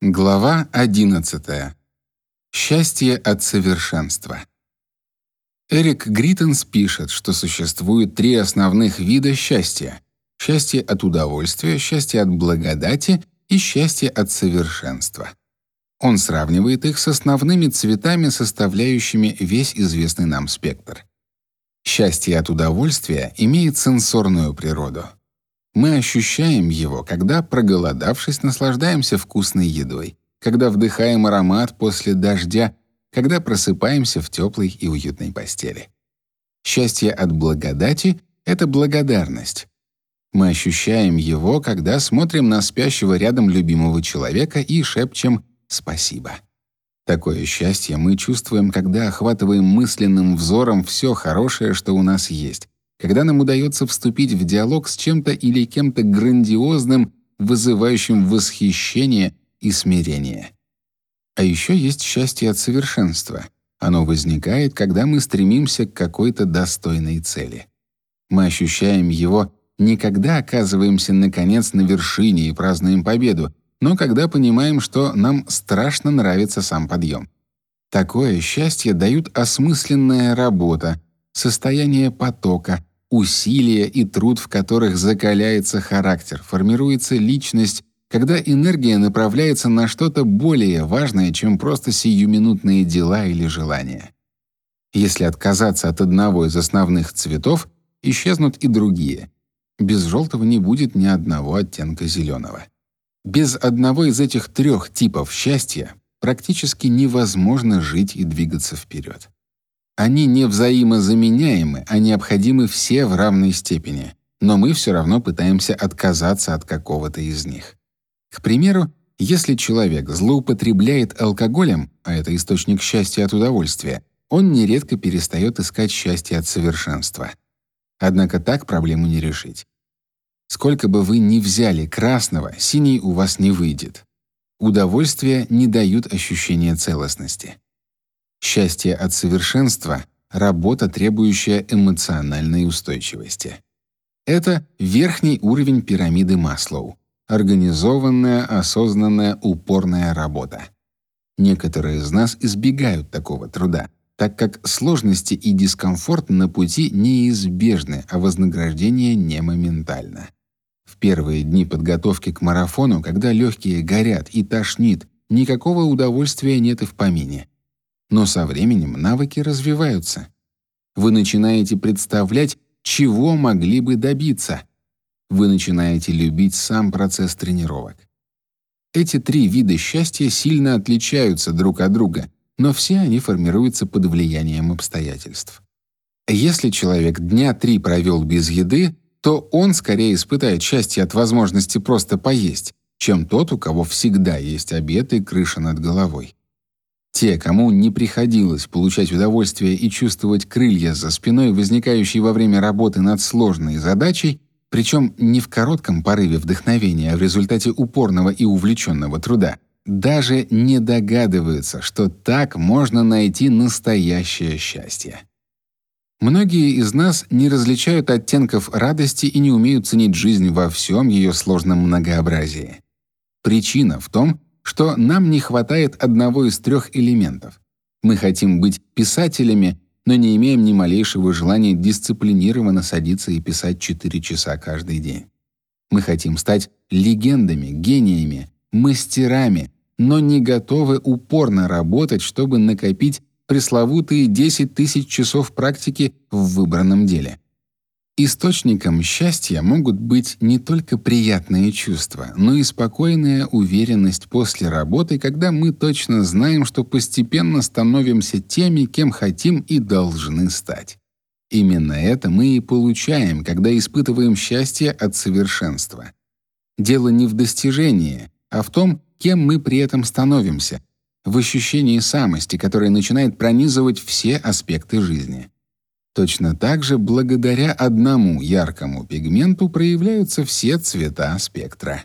Глава 11. Счастье от совершенства. Эрик Гриттенс пишет, что существует три основных вида счастья: счастье от удовольствия, счастье от благодати и счастье от совершенства. Он сравнивает их с основными цветами, составляющими весь известный нам спектр. Счастье от удовольствия имеет сенсорную природу. Мы ощущаем его, когда, проголодавшись, наслаждаемся вкусной едой, когда вдыхаем аромат после дождя, когда просыпаемся в теплой и уютной постели. Счастье от благодати — это благодарность. Мы ощущаем его, когда смотрим на спящего рядом любимого человека и шепчем «спасибо». Такое счастье мы чувствуем, когда охватываем мысленным взором все хорошее, что у нас есть, когда нам удается вступить в диалог с чем-то или кем-то грандиозным, вызывающим восхищение и смирение. А еще есть счастье от совершенства. Оно возникает, когда мы стремимся к какой-то достойной цели. Мы ощущаем его не когда оказываемся наконец на вершине и празднуем победу, но когда понимаем, что нам страшно нравится сам подъем. Такое счастье дают осмысленная работа, состояние потока, усилия и труд, в которых закаляется характер, формируется личность, когда энергия направляется на что-то более важное, чем просто сиюминутные дела или желания. Если отказаться от одного из основных цветов, исчезнут и другие. Без желтого не будет ни одного оттенка зеленого. Без одного из этих трех типов счастья практически невозможно жить и двигаться вперед. Они не взаимозаменяемы, а необходимы все в равной степени, но мы все равно пытаемся отказаться от какого-то из них. К примеру, если человек злоупотребляет алкоголем, а это источник счастья от удовольствия, он нередко перестает искать счастье от совершенства. Однако так проблему не решить. Сколько бы вы ни взяли красного, синий у вас не выйдет. Удовольствия не дают ощущения целостности. Счастье от совершенства — работа, требующая эмоциональной устойчивости. Это верхний уровень пирамиды Маслоу. Организованная, осознанная, упорная работа. Некоторые из нас избегают такого труда, так как сложности и дискомфорт на пути неизбежны, а вознаграждение не моментально. В первые дни подготовки к марафону, когда легкие горят и тошнит, никакого удовольствия нет и в помине. Но со временем навыки развиваются. Вы начинаете представлять, чего могли бы добиться. Вы начинаете любить сам процесс тренировок. Эти три вида счастья сильно отличаются друг от друга, но все они формируются под влиянием обстоятельств. Если человек дня три провел без еды, то он скорее испытает счастье от возможности просто поесть, чем тот, у кого всегда есть обед и крыша над головой. Те, кому не приходилось получать удовольствие и чувствовать крылья за спиной, возникающие во время работы над сложной задачей, причем не в коротком порыве вдохновения, а в результате упорного и увлеченного труда, даже не догадываются, что так можно найти настоящее счастье. Многие из нас не различают оттенков радости и не умеют ценить жизнь во всем ее сложном многообразии. Причина в том, что нам не хватает одного из трех элементов. Мы хотим быть писателями, но не имеем ни малейшего желания дисциплинированно садиться и писать 4 часа каждый день. Мы хотим стать легендами, гениями, мастерами, но не готовы упорно работать, чтобы накопить пресловутые 10 тысяч часов практики в выбранном деле. Источником счастья могут быть не только приятные чувства, но и спокойная уверенность после работы, когда мы точно знаем, что постепенно становимся теми, кем хотим и должны стать. Именно это мы и получаем, когда испытываем счастье от совершенства. Дело не в достижении, а в том, кем мы при этом становимся, в ощущении самости, которое начинает пронизывать все аспекты жизни. Точно так же благодаря одному яркому пигменту проявляются все цвета спектра.